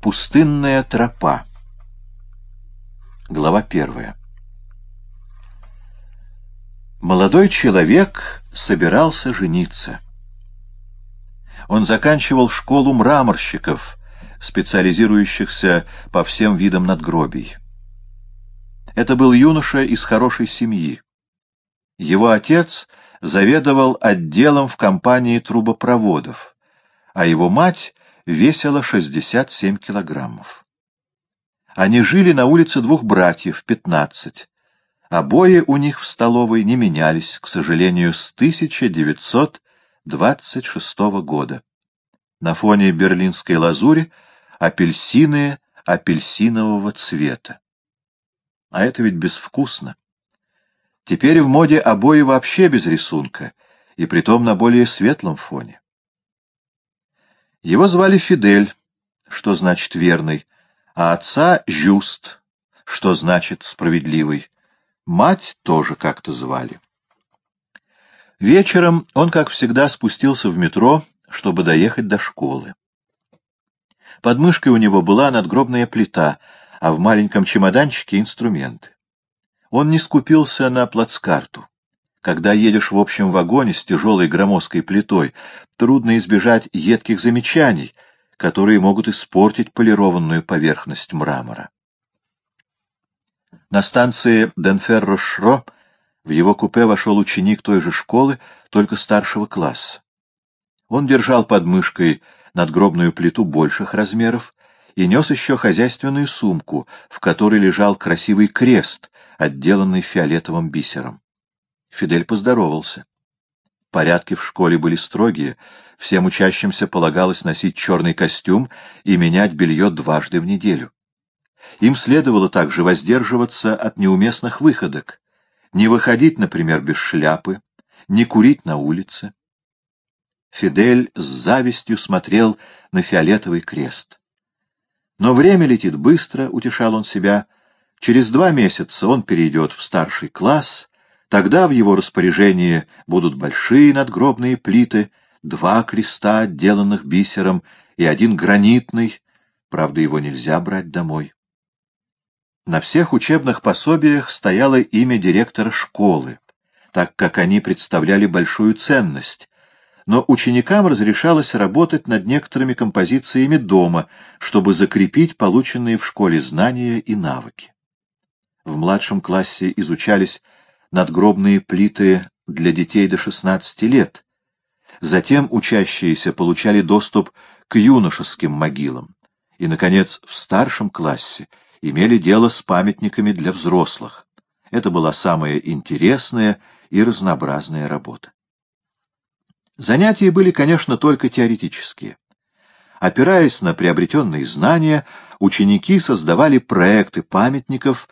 Пустынная тропа. Глава первая. Молодой человек собирался жениться. Он заканчивал школу мраморщиков, специализирующихся по всем видам надгробий. Это был юноша из хорошей семьи. Его отец заведовал отделом в компании трубопроводов, а его мать весила 67 килограммов. Они жили на улице двух братьев, 15. Обои у них в столовой не менялись, к сожалению, с 1926 года. На фоне берлинской лазури апельсины апельсинового цвета. А это ведь безвкусно. Теперь в моде обои вообще без рисунка, и притом на более светлом фоне. Его звали Фидель, что значит верный, а отца — Жюст, что значит справедливый. Мать тоже как-то звали. Вечером он, как всегда, спустился в метро, чтобы доехать до школы. Под мышкой у него была надгробная плита, а в маленьком чемоданчике — инструменты. Он не скупился на плацкарту. Когда едешь в общем вагоне с тяжелой громоздкой плитой, трудно избежать едких замечаний, которые могут испортить полированную поверхность мрамора. На станции Денферро-Шро в его купе вошел ученик той же школы, только старшего класса. Он держал под мышкой надгробную плиту больших размеров и нес еще хозяйственную сумку, в которой лежал красивый крест, отделанный фиолетовым бисером. Фидель поздоровался. Порядки в школе были строгие, всем учащимся полагалось носить черный костюм и менять белье дважды в неделю. Им следовало также воздерживаться от неуместных выходок, не выходить, например, без шляпы, не курить на улице. Фидель с завистью смотрел на фиолетовый крест. Но время летит быстро, утешал он себя, — Через два месяца он перейдет в старший класс, тогда в его распоряжении будут большие надгробные плиты, два креста, отделанных бисером, и один гранитный, правда, его нельзя брать домой. На всех учебных пособиях стояло имя директора школы, так как они представляли большую ценность, но ученикам разрешалось работать над некоторыми композициями дома, чтобы закрепить полученные в школе знания и навыки. В младшем классе изучались надгробные плиты для детей до 16 лет. Затем учащиеся получали доступ к юношеским могилам. И, наконец, в старшем классе имели дело с памятниками для взрослых. Это была самая интересная и разнообразная работа. Занятия были, конечно, только теоретические. Опираясь на приобретенные знания, ученики создавали проекты памятников,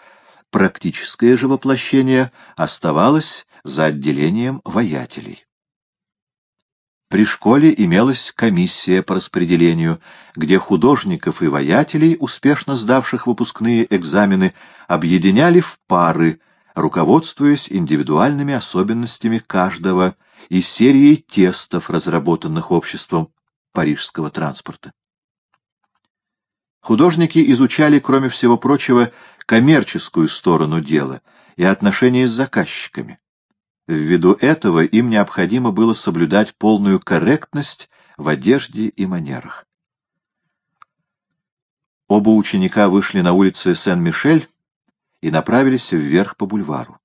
Практическое же воплощение оставалось за отделением воятелей. При школе имелась комиссия по распределению, где художников и воятелей, успешно сдавших выпускные экзамены, объединяли в пары, руководствуясь индивидуальными особенностями каждого и серией тестов, разработанных обществом парижского транспорта. Художники изучали, кроме всего прочего, коммерческую сторону дела и отношения с заказчиками. Ввиду этого им необходимо было соблюдать полную корректность в одежде и манерах. Оба ученика вышли на улицы Сен-Мишель и направились вверх по бульвару.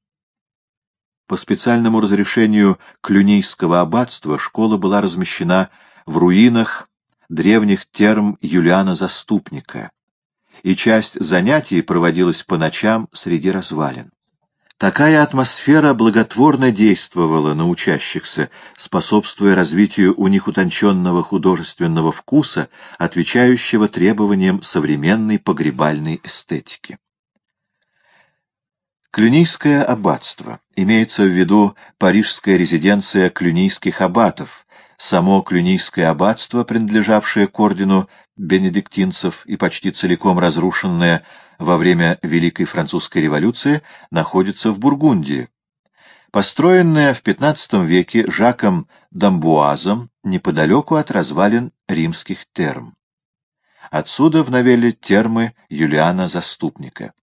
По специальному разрешению Клюнийского аббатства школа была размещена в руинах древних терм Юлиана Заступника, и часть занятий проводилась по ночам среди развалин. Такая атмосфера благотворно действовала на учащихся, способствуя развитию у них утонченного художественного вкуса, отвечающего требованиям современной погребальной эстетики. Клюнийское аббатство. Имеется в виду парижская резиденция клюнийских аббатов, само клюнийское аббатство, принадлежавшее к ордену бенедиктинцев и почти целиком разрушенное во время Великой Французской революции, находится в Бургундии. Построенное в XV веке Жаком Дамбуазом неподалеку от развалин римских терм. Отсюда в новелле термы Юлиана Заступника.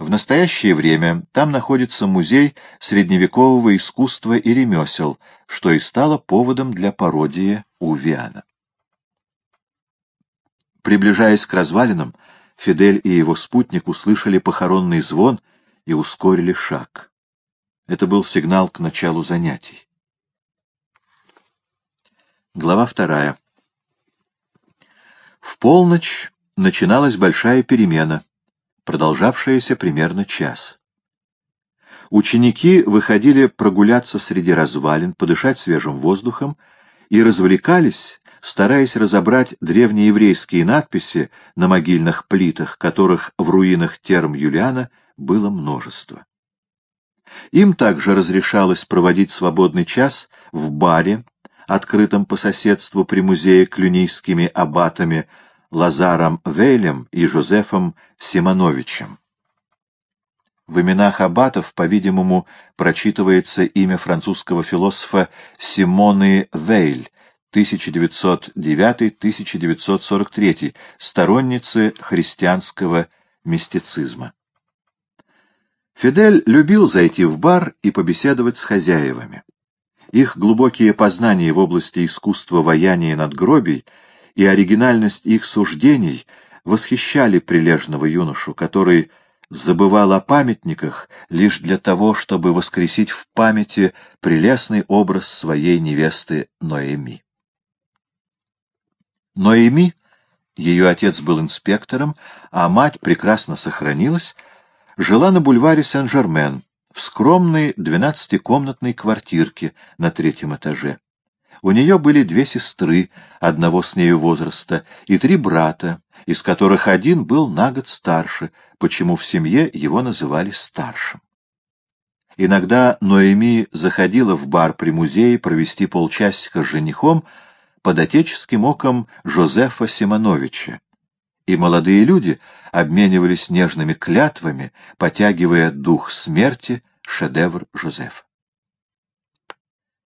В настоящее время там находится музей средневекового искусства и ремесел, что и стало поводом для пародии Увиана. Приближаясь к развалинам, Фидель и его спутник услышали похоронный звон и ускорили шаг. Это был сигнал к началу занятий. Глава вторая. В полночь начиналась большая перемена — продолжавшаяся примерно час. Ученики выходили прогуляться среди развалин, подышать свежим воздухом и развлекались, стараясь разобрать древнееврейские надписи на могильных плитах, которых в руинах терм Юлиана было множество. Им также разрешалось проводить свободный час в баре, открытом по соседству при музее клюнийскими аббатами Лазаром Вейлем и Жозефом Симоновичем. В именах аббатов, по-видимому, прочитывается имя французского философа Симоны Вейль, 1909-1943, сторонницы христианского мистицизма. Фидель любил зайти в бар и побеседовать с хозяевами. Их глубокие познания в области искусства ваяния надгробий — и оригинальность их суждений восхищали прилежного юношу, который забывал о памятниках лишь для того, чтобы воскресить в памяти прелестный образ своей невесты Ноэми. Ноэми, ее отец был инспектором, а мать прекрасно сохранилась, жила на бульваре Сен-Жермен, в скромной двенадцатикомнатной квартирке на третьем этаже. У нее были две сестры, одного с нею возраста, и три брата, из которых один был на год старше, почему в семье его называли старшим. Иногда Ноэми заходила в бар при музее провести полчасика с женихом под отеческим оком Жозефа Симоновича, и молодые люди обменивались нежными клятвами, потягивая дух смерти, шедевр Жозефа.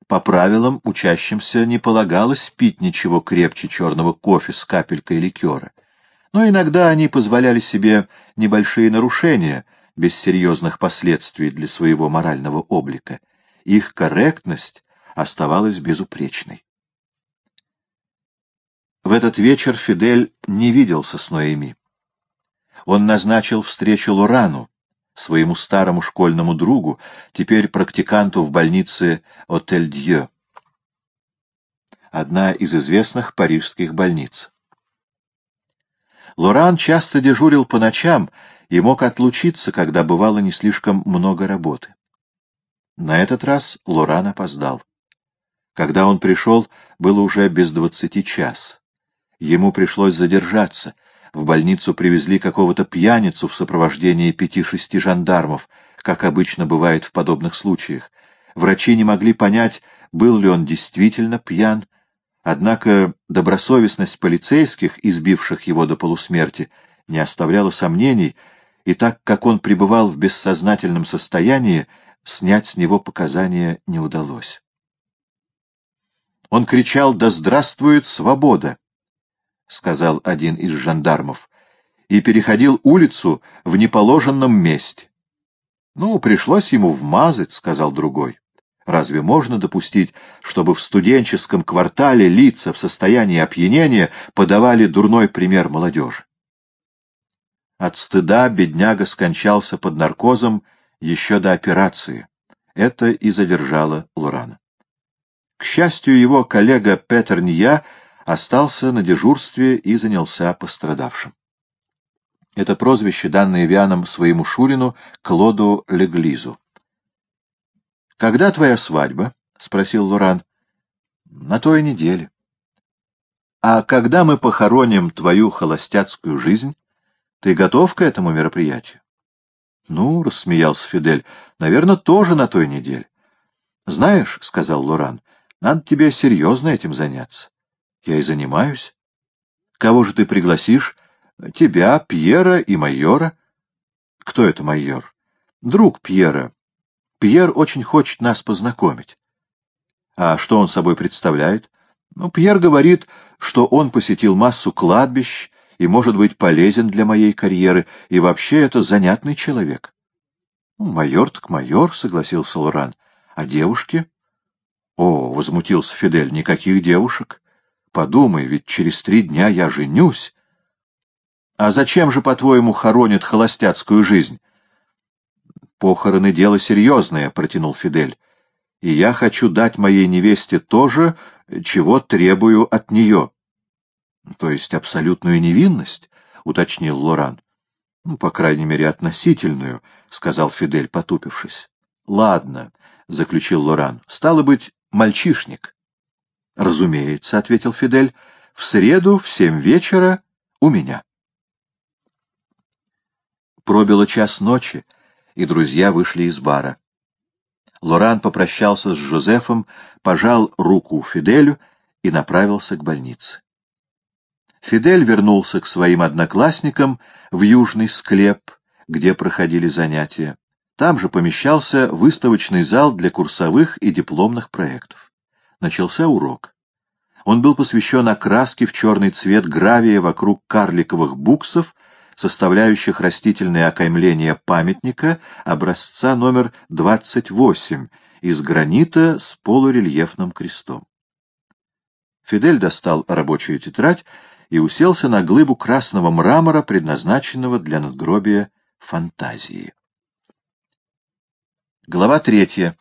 По правилам учащимся не полагалось пить ничего крепче черного кофе с капелькой ликера, но иногда они позволяли себе небольшие нарушения без серьезных последствий для своего морального облика. Их корректность оставалась безупречной. В этот вечер Фидель не виделся с Ноэми. Он назначил встречу Лорану, своему старому школьному другу, теперь практиканту в больнице Отель-Дье, одна из известных парижских больниц. Лоран часто дежурил по ночам и мог отлучиться, когда бывало не слишком много работы. На этот раз Лоран опоздал. Когда он пришел, было уже без двадцати час. Ему пришлось задержаться, в больницу привезли какого-то пьяницу в сопровождении пяти-шести жандармов, как обычно бывает в подобных случаях. Врачи не могли понять, был ли он действительно пьян, однако добросовестность полицейских, избивших его до полусмерти, не оставляла сомнений, и так как он пребывал в бессознательном состоянии, снять с него показания не удалось. Он кричал «Да здравствует свобода!» — сказал один из жандармов, и переходил улицу в неположенном месте. — Ну, пришлось ему вмазать, — сказал другой. Разве можно допустить, чтобы в студенческом квартале лица в состоянии опьянения подавали дурной пример молодежи? От стыда бедняга скончался под наркозом еще до операции. Это и задержало Лурана. К счастью, его коллега Петер Ния остался на дежурстве и занялся пострадавшим. Это прозвище, данное Вианом своему Шурину, Клоду Леглизу. — Когда твоя свадьба? — спросил Луран. — На той неделе. — А когда мы похороним твою холостяцкую жизнь, ты готов к этому мероприятию? — Ну, — рассмеялся Фидель, — наверное, тоже на той неделе. — Знаешь, — сказал Луран, — надо тебе серьезно этим заняться. Я и занимаюсь. Кого же ты пригласишь? Тебя, Пьера и майора. Кто это майор? Друг Пьера. Пьер очень хочет нас познакомить. А что он собой представляет? Ну, Пьер говорит, что он посетил массу кладбищ и может быть полезен для моей карьеры, и вообще это занятный человек. «Ну, — Майор так майор, — согласился Лоран. — А девушки? — О, — возмутился Фидель, — никаких девушек. Подумай, ведь через три дня я женюсь. — А зачем же, по-твоему, хоронят холостяцкую жизнь? — Похороны — дело серьезное, — протянул Фидель. — И я хочу дать моей невесте то же, чего требую от нее. — То есть абсолютную невинность? — уточнил Лоран. — Ну, по крайней мере, относительную, — сказал Фидель, потупившись. — Ладно, — заключил Лоран. — Стало быть, мальчишник. — Разумеется, — ответил Фидель. — В среду в семь вечера у меня. Пробило час ночи, и друзья вышли из бара. Лоран попрощался с Жозефом, пожал руку Фиделю и направился к больнице. Фидель вернулся к своим одноклассникам в южный склеп, где проходили занятия. Там же помещался выставочный зал для курсовых и дипломных проектов. Начался урок. Он был посвящен окраске в черный цвет гравия вокруг карликовых буксов, составляющих растительное окаймление памятника образца номер 28 из гранита с полурельефным крестом. Фидель достал рабочую тетрадь и уселся на глыбу красного мрамора, предназначенного для надгробия фантазии. Глава третья.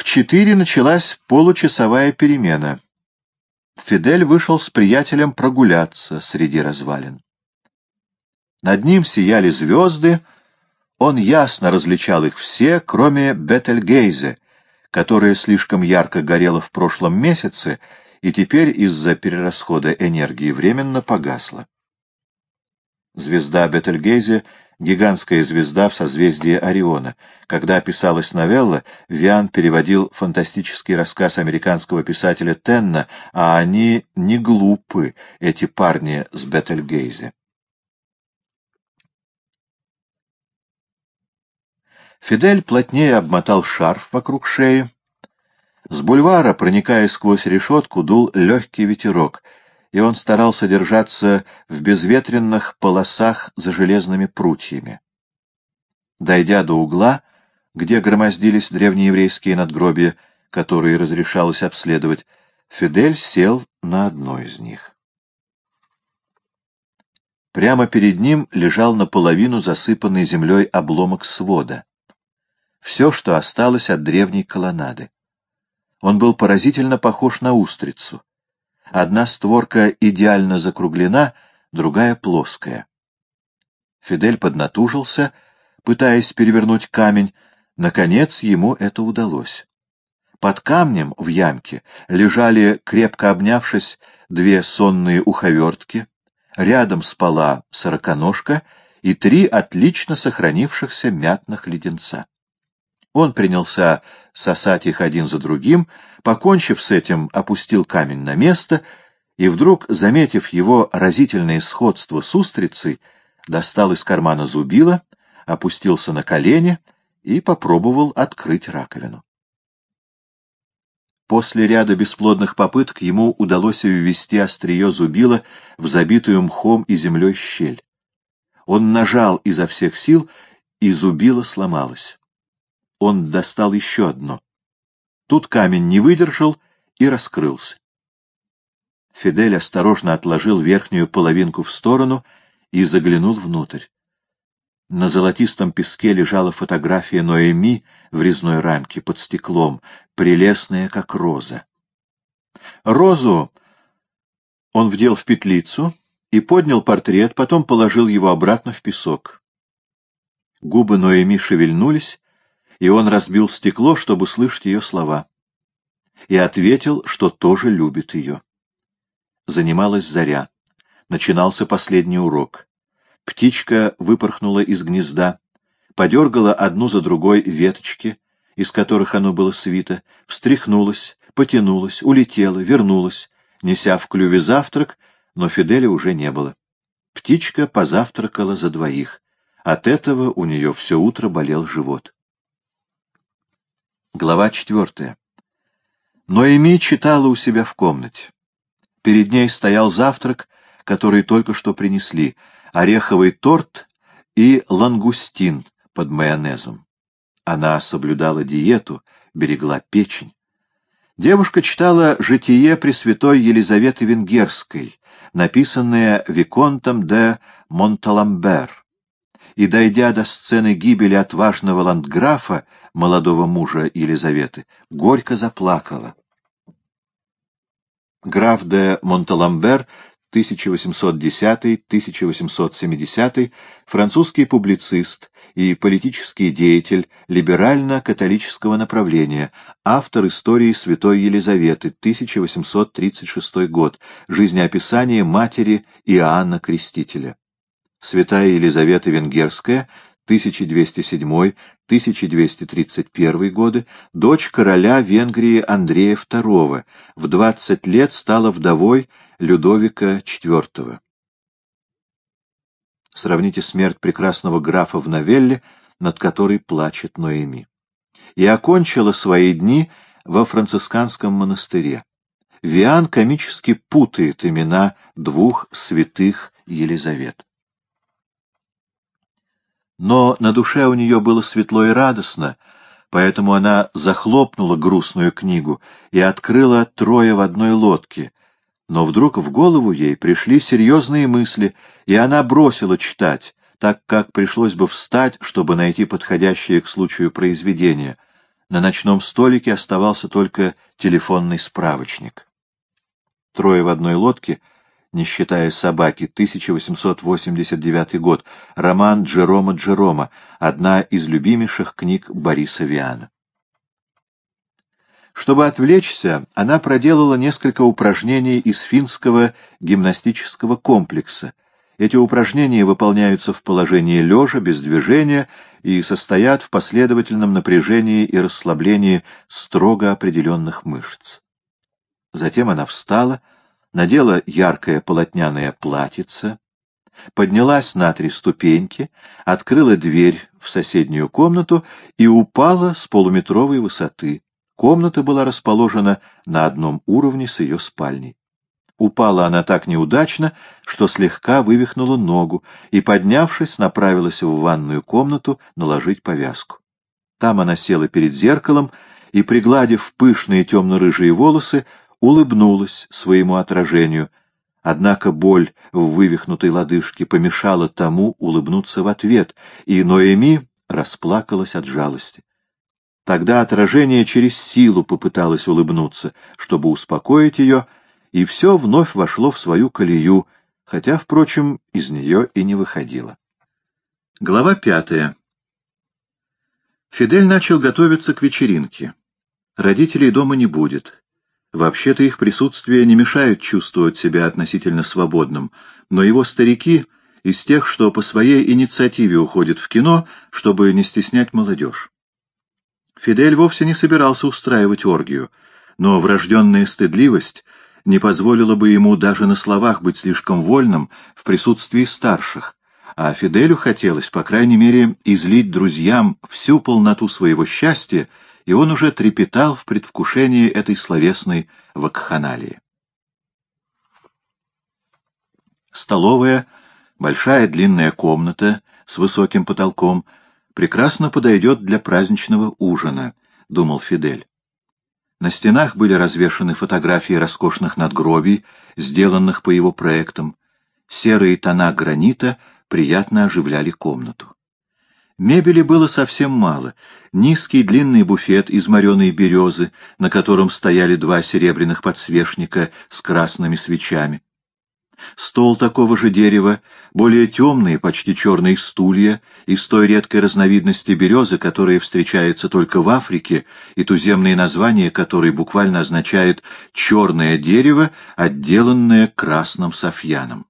В четыре началась получасовая перемена. Фидель вышел с приятелем прогуляться среди развалин. Над ним сияли звезды, он ясно различал их все, кроме Бетельгейзе, которая слишком ярко горела в прошлом месяце и теперь из-за перерасхода энергии временно погасла. Звезда Бетельгейзе — гигантская звезда в созвездии Ориона. Когда писалась новелла, Виан переводил фантастический рассказ американского писателя Тенна, а они не глупы, эти парни с Бетельгейзе. Фидель плотнее обмотал шарф вокруг шеи, с бульвара, проникая сквозь решетку, дул легкий ветерок, и он старался держаться в безветренных полосах за железными прутьями. Дойдя до угла, где громоздились древнееврейские надгробия, которые разрешалось обследовать, Фидель сел на одно из них. Прямо перед ним лежал наполовину засыпанный землей обломок свода. Все, что осталось от древней колоннады. Он был поразительно похож на устрицу. Одна створка идеально закруглена, другая плоская. Фидель поднатужился, пытаясь перевернуть камень. Наконец ему это удалось. Под камнем в ямке лежали, крепко обнявшись, две сонные уховертки, рядом спала сороконожка и три отлично сохранившихся мятных леденца. Он принялся сосать их один за другим, покончив с этим, опустил камень на место и вдруг, заметив его разительное сходство с устрицей, достал из кармана зубило, опустился на колени и попробовал открыть раковину. После ряда бесплодных попыток ему удалось ввести острие зубила в забитую мхом и землей щель. Он нажал изо всех сил, и зубило сломалось он достал еще одно. Тут камень не выдержал и раскрылся. Фидель осторожно отложил верхнюю половинку в сторону и заглянул внутрь. На золотистом песке лежала фотография Ноэми в резной рамке под стеклом, прелестная, как роза. Розу он вдел в петлицу и поднял портрет, потом положил его обратно в песок. Губы Ноэми шевельнулись, и он разбил стекло, чтобы слышать ее слова. И ответил, что тоже любит ее. Занималась заря. Начинался последний урок. Птичка выпорхнула из гнезда, подергала одну за другой веточки, из которых оно было свито, встряхнулась, потянулась, улетела, вернулась, неся в клюве завтрак, но Фиделя уже не было. Птичка позавтракала за двоих. От этого у нее все утро болел живот. Глава четвертая. Но Эми читала у себя в комнате. Перед ней стоял завтрак, который только что принесли, ореховый торт и лангустин под майонезом. Она соблюдала диету, берегла печень. Девушка читала «Житие Пресвятой Елизаветы Венгерской», написанное Виконтом де Монталамбер, и, дойдя до сцены гибели отважного ландграфа, молодого мужа Елизаветы, горько заплакала. Граф де Монталамбер 1810-1870, французский публицист и политический деятель либерально-католического направления, автор истории Святой Елизаветы, 1836 год, жизнеописание матери Иоанна Крестителя. Святая Елизавета Венгерская, 1207-1231 годы, дочь короля Венгрии Андрея II, в 20 лет стала вдовой Людовика IV. Сравните смерть прекрасного графа в новелле, над которой плачет Ноэми. И окончила свои дни во францисканском монастыре. Виан комически путает имена двух святых Елизавет. Но на душе у нее было светло и радостно, поэтому она захлопнула грустную книгу и открыла трое в одной лодке, но вдруг в голову ей пришли серьезные мысли, и она бросила читать, так как пришлось бы встать, чтобы найти подходящее к случаю произведение. На ночном столике оставался только телефонный справочник. Трое в одной лодке, не считая собаки, 1889 год, роман Джерома Джерома, одна из любимейших книг Бориса Виана. Чтобы отвлечься, она проделала несколько упражнений из финского гимнастического комплекса. Эти упражнения выполняются в положении лежа, без движения, и состоят в последовательном напряжении и расслаблении строго определенных мышц. Затем она встала, надела яркое полотняное платьице, поднялась на три ступеньки, открыла дверь в соседнюю комнату и упала с полуметровой высоты. Комната была расположена на одном уровне с ее спальней. Упала она так неудачно, что слегка вывихнула ногу и, поднявшись, направилась в ванную комнату наложить повязку. Там она села перед зеркалом и, пригладив пышные темно-рыжие волосы, улыбнулась своему отражению, однако боль в вывихнутой лодыжке помешала тому улыбнуться в ответ, и Ноэми расплакалась от жалости. Тогда отражение через силу попыталось улыбнуться, чтобы успокоить ее, и все вновь вошло в свою колею, хотя, впрочем, из нее и не выходило. Глава пятая. Фидель начал готовиться к вечеринке. Родителей дома не будет. Вообще-то их присутствие не мешает чувствовать себя относительно свободным, но его старики из тех, что по своей инициативе уходят в кино, чтобы не стеснять молодежь. Фидель вовсе не собирался устраивать оргию, но врожденная стыдливость не позволила бы ему даже на словах быть слишком вольным в присутствии старших, а Фиделю хотелось, по крайней мере, излить друзьям всю полноту своего счастья, и он уже трепетал в предвкушении этой словесной вакханалии. Столовая, большая длинная комната с высоким потолком — прекрасно подойдет для праздничного ужина, — думал Фидель. На стенах были развешаны фотографии роскошных надгробий, сделанных по его проектам. Серые тона гранита приятно оживляли комнату. Мебели было совсем мало. Низкий длинный буфет из мореной березы, на котором стояли два серебряных подсвечника с красными свечами стол такого же дерева, более темные, почти черные стулья из той редкой разновидности березы, которая встречается только в Африке, и туземное название которой буквально означает «черное дерево, отделанное красным софьяном».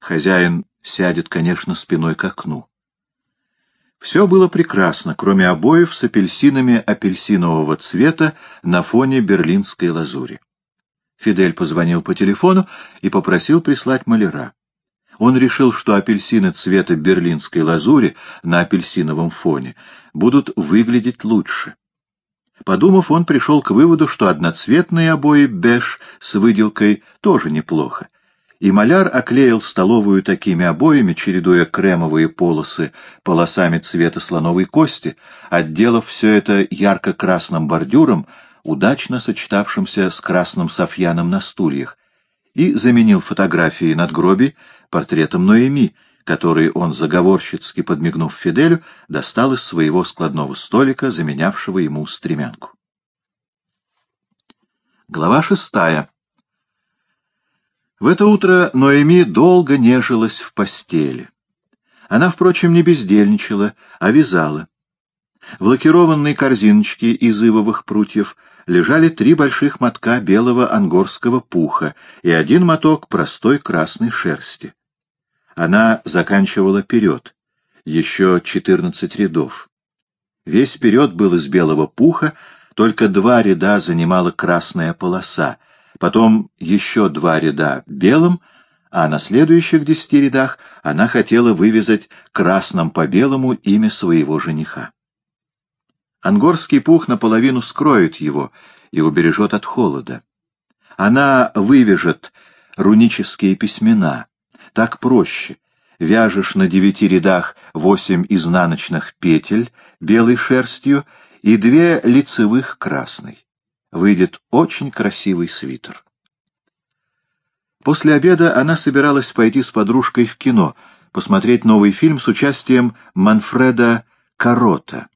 Хозяин сядет, конечно, спиной к окну. Все было прекрасно, кроме обоев с апельсинами апельсинового цвета на фоне берлинской лазури. Фидель позвонил по телефону и попросил прислать маляра. Он решил, что апельсины цвета берлинской лазури на апельсиновом фоне будут выглядеть лучше. Подумав, он пришел к выводу, что одноцветные обои беж с выделкой тоже неплохо, и маляр оклеил столовую такими обоями, чередуя кремовые полосы полосами цвета слоновой кости, отделав все это ярко-красным бордюром, удачно сочетавшимся с красным софьяном на стульях, и заменил фотографии надгробий портретом Ноэми, который он, заговорщицки подмигнув Фиделю, достал из своего складного столика, заменявшего ему стремянку. Глава шестая. В это утро Ноэми долго нежилась в постели. Она, впрочем, не бездельничала, а вязала. В лакированной корзиночке из ивовых прутьев лежали три больших мотка белого ангорского пуха и один моток простой красной шерсти. Она заканчивала перед, еще четырнадцать рядов. Весь перед был из белого пуха, только два ряда занимала красная полоса — потом еще два ряда белым, а на следующих десяти рядах она хотела вывязать красным по белому имя своего жениха. Ангорский пух наполовину скроет его и убережет от холода. Она вывяжет рунические письмена. Так проще. Вяжешь на девяти рядах восемь изнаночных петель белой шерстью и две лицевых красной выйдет очень красивый свитер. После обеда она собиралась пойти с подружкой в кино, посмотреть новый фильм с участием Манфреда Карота.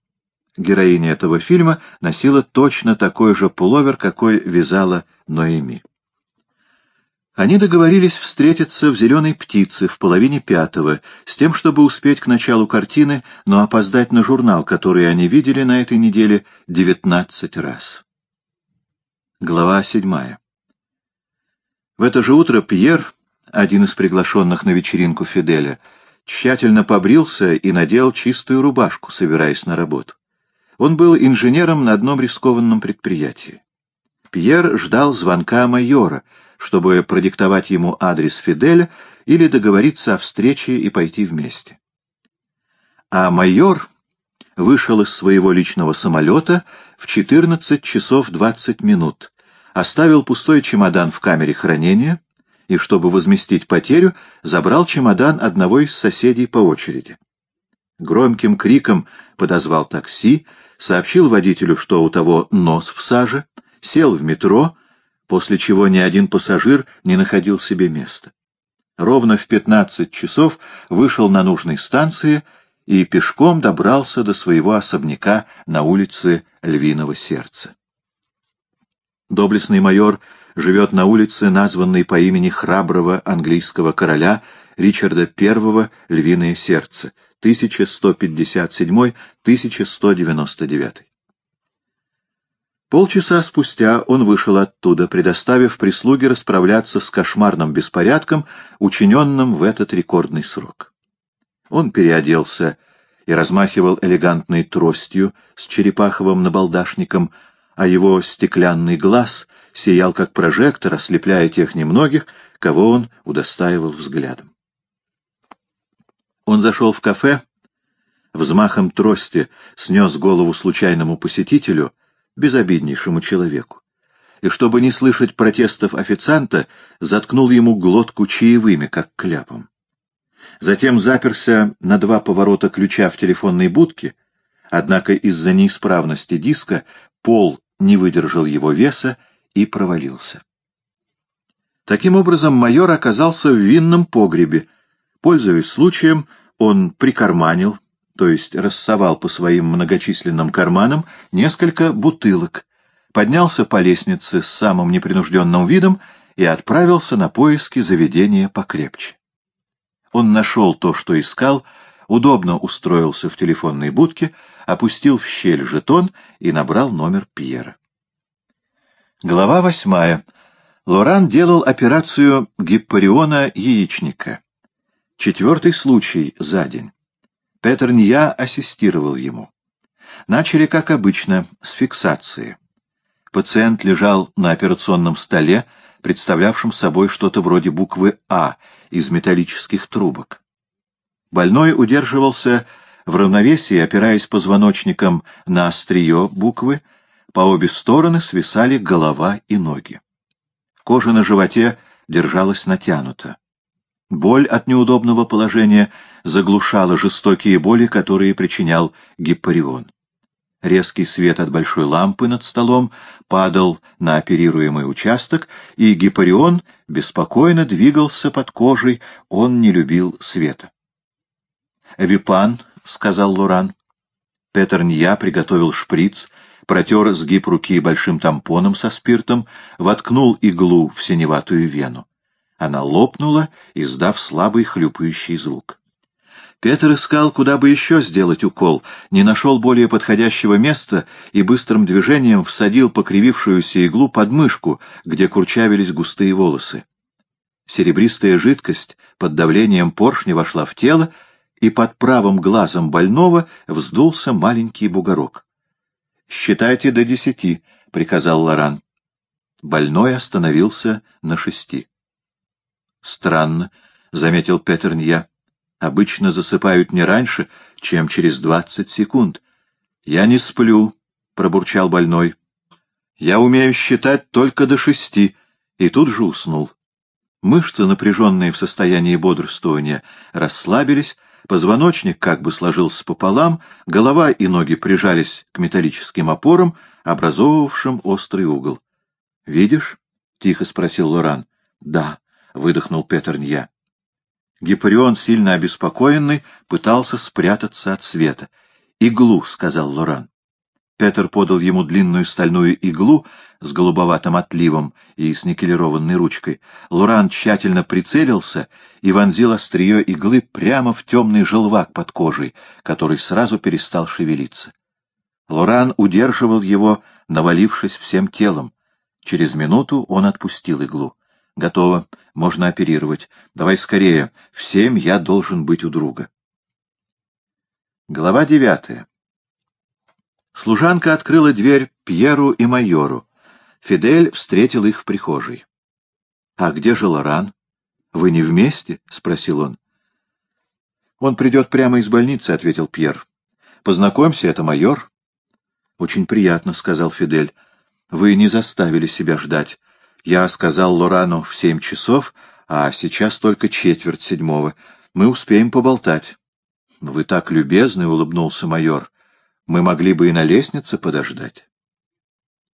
Героиня этого фильма носила точно такой же пуловер, какой вязала Ноэми. Они договорились встретиться в «Зеленой птице» в половине пятого, с тем, чтобы успеть к началу картины, но опоздать на журнал, который они видели на этой неделе девятнадцать раз. Глава седьмая. В это же утро Пьер, один из приглашенных на вечеринку Фиделя, тщательно побрился и надел чистую рубашку, собираясь на работу. Он был инженером на одном рискованном предприятии. Пьер ждал звонка майора, чтобы продиктовать ему адрес Фиделя или договориться о встрече и пойти вместе. А майор вышел из своего личного самолета в 14 часов 20 минут, оставил пустой чемодан в камере хранения и, чтобы возместить потерю, забрал чемодан одного из соседей по очереди. Громким криком подозвал такси, сообщил водителю, что у того нос в саже, сел в метро, после чего ни один пассажир не находил себе места. Ровно в 15 часов вышел на нужной станции и пешком добрался до своего особняка на улице Львиного Сердца. Доблестный майор живет на улице, названной по имени храброго английского короля Ричарда I «Львиное сердце», 1157-1199. Полчаса спустя он вышел оттуда, предоставив прислуге расправляться с кошмарным беспорядком, учиненным в этот рекордный срок. Он переоделся и размахивал элегантной тростью с черепаховым набалдашником, а его стеклянный глаз сиял как прожектор, ослепляя тех немногих, кого он удостаивал взглядом. Он зашел в кафе, взмахом трости снес голову случайному посетителю, безобиднейшему человеку, и, чтобы не слышать протестов официанта, заткнул ему глотку чаевыми, как кляпом. Затем заперся на два поворота ключа в телефонной будке, однако из-за неисправности диска пол не выдержал его веса и провалился. Таким образом, майор оказался в винном погребе. Пользуясь случаем, он прикарманил, то есть рассовал по своим многочисленным карманам несколько бутылок, поднялся по лестнице с самым непринужденным видом и отправился на поиски заведения покрепче. Он нашел то, что искал, удобно устроился в телефонной будке, опустил в щель жетон и набрал номер Пьера. Глава восьмая. Лоран делал операцию гиппариона яичника. Четвертый случай за день. Петр Ния ассистировал ему. Начали, как обычно, с фиксации. Пациент лежал на операционном столе, представлявшем собой что-то вроде буквы «А» из металлических трубок. Больной удерживался в равновесии, опираясь позвоночником на острие буквы, по обе стороны свисали голова и ноги. Кожа на животе держалась натянуто. Боль от неудобного положения заглушала жестокие боли, которые причинял гиппарион. Резкий свет от большой лампы над столом падал на оперируемый участок, и гиппарион беспокойно двигался под кожей, он не любил света. «Випан», — сказал Лоран. Петер Нья приготовил шприц, протер сгиб руки большим тампоном со спиртом, воткнул иглу в синеватую вену. Она лопнула, издав слабый хлюпающий звук. Петр искал, куда бы еще сделать укол, не нашел более подходящего места и быстрым движением всадил покривившуюся иглу под мышку, где курчавились густые волосы. Серебристая жидкость под давлением поршня вошла в тело, и под правым глазом больного вздулся маленький бугорок. «Считайте до десяти», — приказал Лоран. Больной остановился на шести. «Странно», — заметил Петернья. «Обычно засыпают не раньше, чем через двадцать секунд». «Я не сплю», — пробурчал больной. «Я умею считать только до шести», и тут же уснул. Мышцы, напряженные в состоянии бодрствования, расслабились, позвоночник как бы сложился пополам, голова и ноги прижались к металлическим опорам, образовывавшим острый угол. «Видишь?» — тихо спросил Лоран. «Да», — выдохнул Петр Нья. Гипарион, сильно обеспокоенный, пытался спрятаться от света. «Иглу», — сказал Лоран. Петр подал ему длинную стальную иглу с голубоватым отливом и с никелированной ручкой. Лоран тщательно прицелился и вонзил острие иглы прямо в темный желвак под кожей, который сразу перестал шевелиться. Лоран удерживал его, навалившись всем телом. Через минуту он отпустил иглу. «Готово. Можно оперировать. Давай скорее. В семь я должен быть у друга». Глава девятая. Служанка открыла дверь Пьеру и майору. Фидель встретил их в прихожей. — А где же Лоран? Вы не вместе? — спросил он. — Он придет прямо из больницы, — ответил Пьер. — Познакомься, это майор. — Очень приятно, — сказал Фидель. — Вы не заставили себя ждать. Я сказал Лорану в семь часов, а сейчас только четверть седьмого. Мы успеем поболтать. — Вы так любезны, — улыбнулся майор. — Мы могли бы и на лестнице подождать.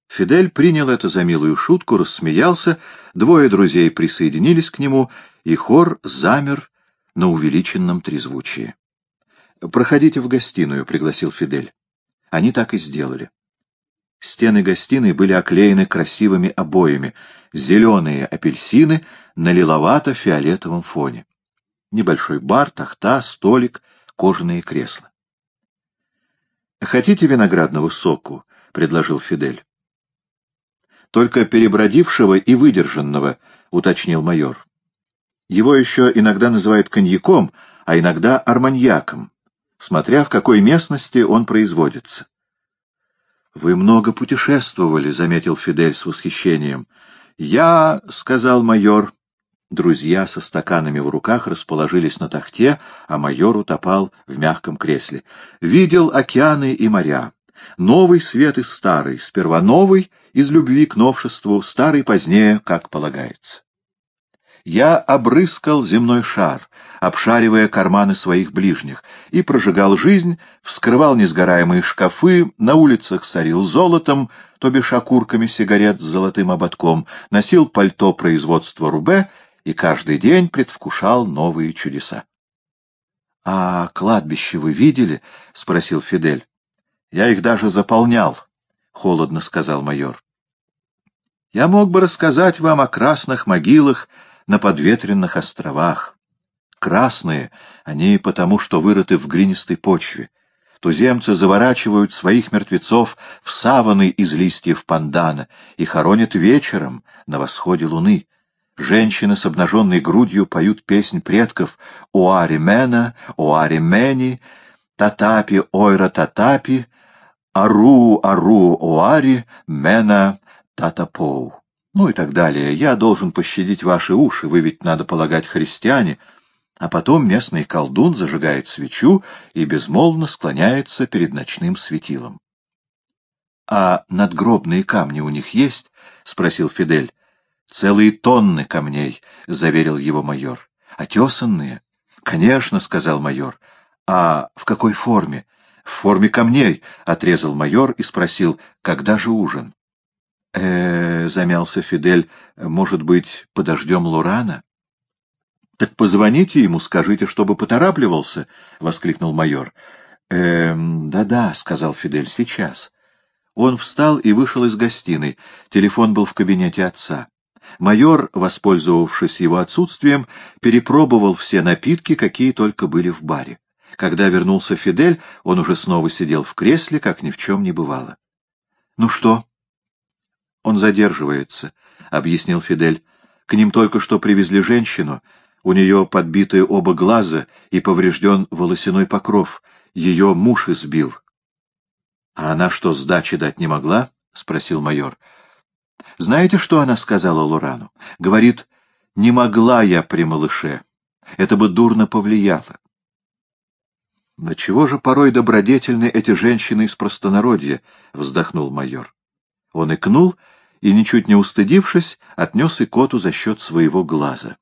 Фидель принял это за милую шутку, рассмеялся, двое друзей присоединились к нему, и хор замер на увеличенном трезвучии. «Проходите в гостиную», — пригласил Фидель. Они так и сделали. Стены гостиной были оклеены красивыми обоями, зеленые апельсины на лиловато-фиолетовом фоне. Небольшой бар, тахта, столик, кожаные кресла. «Хотите виноградного соку?» — предложил Фидель только перебродившего и выдержанного, — уточнил майор. Его еще иногда называют коньяком, а иногда арманьяком, смотря в какой местности он производится. — Вы много путешествовали, — заметил Фидель с восхищением. — Я, — сказал майор. Друзья со стаканами в руках расположились на тахте, а майор утопал в мягком кресле. Видел океаны и моря. Новый свет и старый, сперва новый, из любви к новшеству, старый позднее, как полагается. Я обрыскал земной шар, обшаривая карманы своих ближних, и прожигал жизнь, вскрывал несгораемые шкафы, на улицах сорил золотом, то бишь окурками сигарет с золотым ободком, носил пальто производства Рубе и каждый день предвкушал новые чудеса. — А кладбище вы видели? — спросил Фидель. Я их даже заполнял, — холодно сказал майор. Я мог бы рассказать вам о красных могилах на подветренных островах. Красные они потому, что вырыты в глинистой почве. Туземцы заворачивают своих мертвецов в саваны из листьев пандана и хоронят вечером на восходе луны. Женщины с обнаженной грудью поют песнь предков «Уари Мена», «Уари Мени», «Татапи, ойра татапи», Ару, Ару, Оари, Мена, Татапоу. Ну и так далее. Я должен пощадить ваши уши, вы ведь, надо полагать, христиане. А потом местный колдун зажигает свечу и безмолвно склоняется перед ночным светилом. — А надгробные камни у них есть? — спросил Фидель. Целые тонны камней, — заверил его майор. Отесанные? Конечно, — сказал майор. А в какой форме? В форме камней, — отрезал майор и спросил, когда же ужин? э, -э замялся Фидель, — может быть, подождем Лурана? — Так позвоните ему, скажите, чтобы поторапливался, — воскликнул майор. «Э, да-да», — сказал Фидель, — «сейчас». Он встал и вышел из гостиной. Телефон был в кабинете отца. Майор, воспользовавшись его отсутствием, перепробовал все напитки, какие только были в баре. Когда вернулся Фидель, он уже снова сидел в кресле, как ни в чем не бывало. — Ну что? — Он задерживается, — объяснил Фидель. — К ним только что привезли женщину. У нее подбиты оба глаза и поврежден волосяной покров. Ее муж избил. — А она что, сдачи дать не могла? — спросил майор. — Знаете, что она сказала Лурану? Говорит, не могла я при малыше. Это бы дурно повлияло. «Да чего же порой добродетельны эти женщины из простонародья?» — вздохнул майор. Он икнул и, ничуть не устыдившись, отнес икоту за счет своего глаза.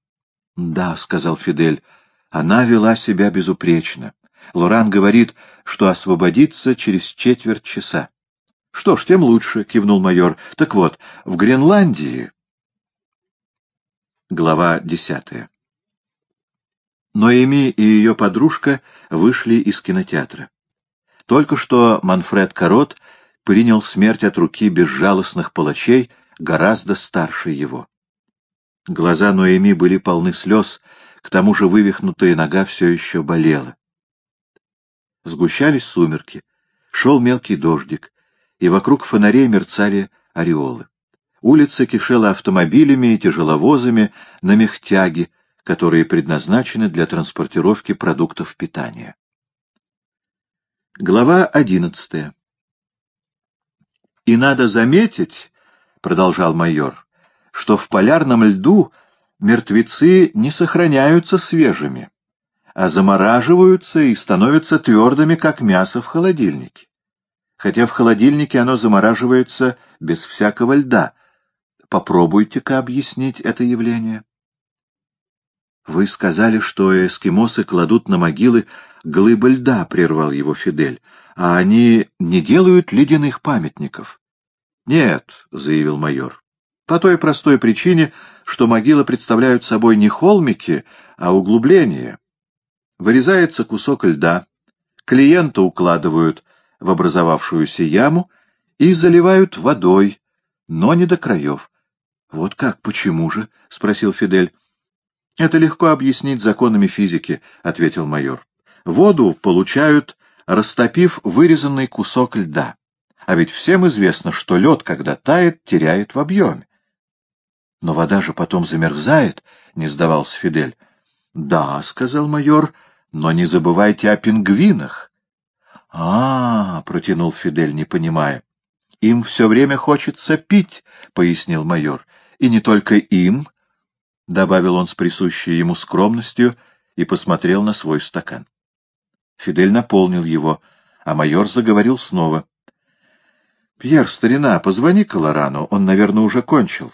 «Да», — сказал Фидель, — «она вела себя безупречно. Лоран говорит, что освободится через четверть часа. — Что ж, тем лучше, — кивнул майор. — Так вот, в Гренландии... Глава десятая Ноэми и ее подружка вышли из кинотеатра. Только что Манфред Карот принял смерть от руки безжалостных палачей, гораздо старше его. Глаза Ноэми были полны слез, к тому же вывихнутая нога все еще болела. Сгущались сумерки, шел мелкий дождик, и вокруг фонарей мерцали ореолы. Улица кишела автомобилями и тяжеловозами на мехтяги, которые предназначены для транспортировки продуктов питания. Глава одиннадцатая. «И надо заметить, — продолжал майор, — что в полярном льду мертвецы не сохраняются свежими а замораживаются и становятся твердыми, как мясо в холодильнике. Хотя в холодильнике оно замораживается без всякого льда. Попробуйте-ка объяснить это явление. Вы сказали, что эскимосы кладут на могилы глыбы льда, — прервал его Фидель, — а они не делают ледяных памятников. Нет, — заявил майор, — по той простой причине, что могилы представляют собой не холмики, а углубления. Вырезается кусок льда, клиента укладывают в образовавшуюся яму и заливают водой, но не до краев. — Вот как, почему же? — спросил Фидель. — Это легко объяснить законами физики, — ответил майор. — Воду получают, растопив вырезанный кусок льда. А ведь всем известно, что лед, когда тает, теряет в объеме. — Но вода же потом замерзает, — не сдавался Фидель. — Да, — сказал майор, — но не забывайте о пингвинах. А, -а, протянул Фидель, не понимая. Им все время хочется пить, пояснил майор. И не только им, добавил он с присущей ему скромностью и посмотрел на свой стакан. Фидель наполнил его, а майор заговорил снова. «Пьер, старина, позвони Колорану, он, наверное, уже кончил».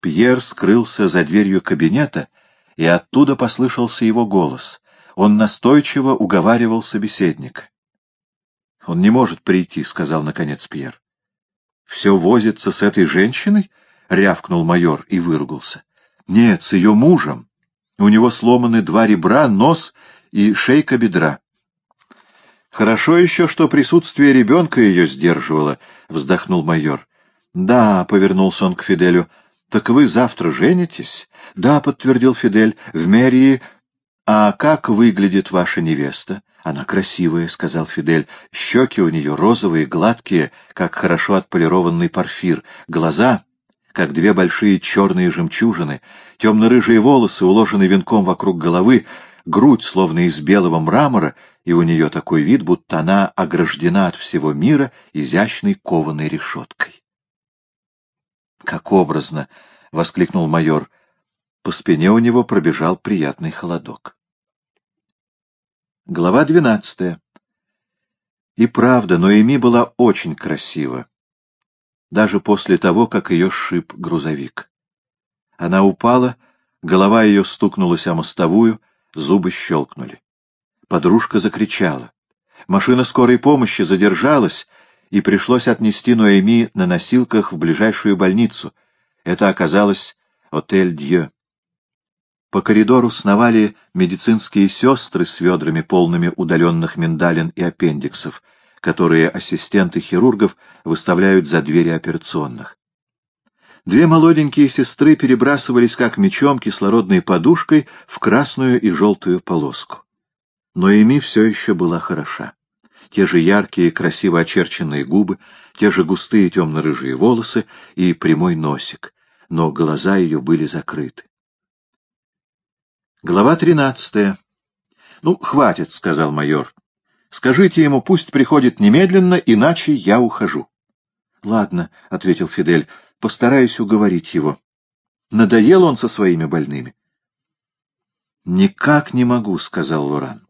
Пьер скрылся за дверью кабинета, и оттуда послышался его голос. Он настойчиво уговаривал собеседника. — Он не может прийти, — сказал наконец Пьер. — Все возится с этой женщиной? — рявкнул майор и выругался. — Нет, с ее мужем. У него сломаны два ребра, нос и шейка бедра. — Хорошо еще, что присутствие ребенка ее сдерживало, — вздохнул майор. — Да, — повернулся он к Фиделю, — так вы завтра женитесь? — Да, — подтвердил Фидель, — в мэрии «А как выглядит ваша невеста?» «Она красивая», — сказал Фидель. «Щеки у нее розовые, гладкие, как хорошо отполированный порфир. Глаза, как две большие черные жемчужины. Темно-рыжие волосы, уложенные венком вокруг головы, грудь, словно из белого мрамора, и у нее такой вид, будто она ограждена от всего мира изящной кованой решеткой». «Как образно!» — воскликнул майор. По спине у него пробежал приятный холодок. Глава двенадцатая. И правда, Ноэми была очень красива, даже после того, как ее сшиб грузовик. Она упала, голова ее стукнулась о мостовую, зубы щелкнули. Подружка закричала. Машина скорой помощи задержалась, и пришлось отнести Ноэми на носилках в ближайшую больницу. Это оказалось отель Дье. По коридору сновали медицинские сестры с ведрами, полными удаленных миндалин и аппендиксов, которые ассистенты хирургов выставляют за двери операционных. Две молоденькие сестры перебрасывались как мечом кислородной подушкой в красную и желтую полоску. Но Эми все еще была хороша. Те же яркие, красиво очерченные губы, те же густые темно-рыжие волосы и прямой носик, но глаза ее были закрыты. Глава тринадцатая. — Ну, хватит, — сказал майор. — Скажите ему, пусть приходит немедленно, иначе я ухожу. — Ладно, — ответил Фидель, — постараюсь уговорить его. Надоел он со своими больными. — Никак не могу, — сказал Лоран. —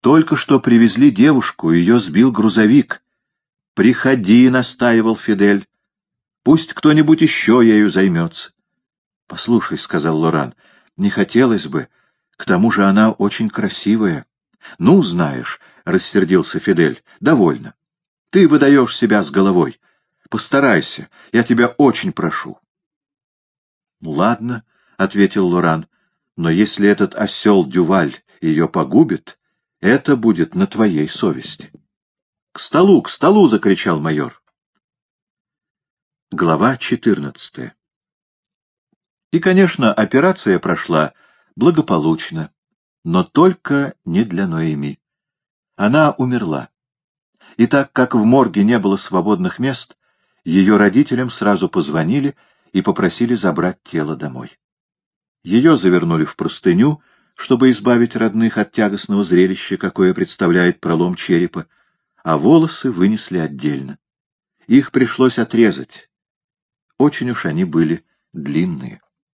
Только что привезли девушку, ее сбил грузовик. — Приходи, — настаивал Фидель. — Пусть кто-нибудь еще ею займется. — Послушай, — сказал Лоран, — не хотелось бы. К тому же она очень красивая. — Ну, знаешь, — рассердился Фидель, — довольно. Ты выдаешь себя с головой. Постарайся, я тебя очень прошу. — Ладно, — ответил Лоран, — но если этот осел Дюваль ее погубит, это будет на твоей совести. — К столу, к столу! — закричал майор. Глава четырнадцатая и, конечно, операция прошла благополучно, но только не для Ноэми. Она умерла. И так как в морге не было свободных мест, ее родителям сразу позвонили и попросили забрать тело домой. Ее завернули в простыню, чтобы избавить родных от тягостного зрелища, какое представляет пролом черепа, а волосы вынесли отдельно. Их пришлось отрезать. Очень уж они были длинные.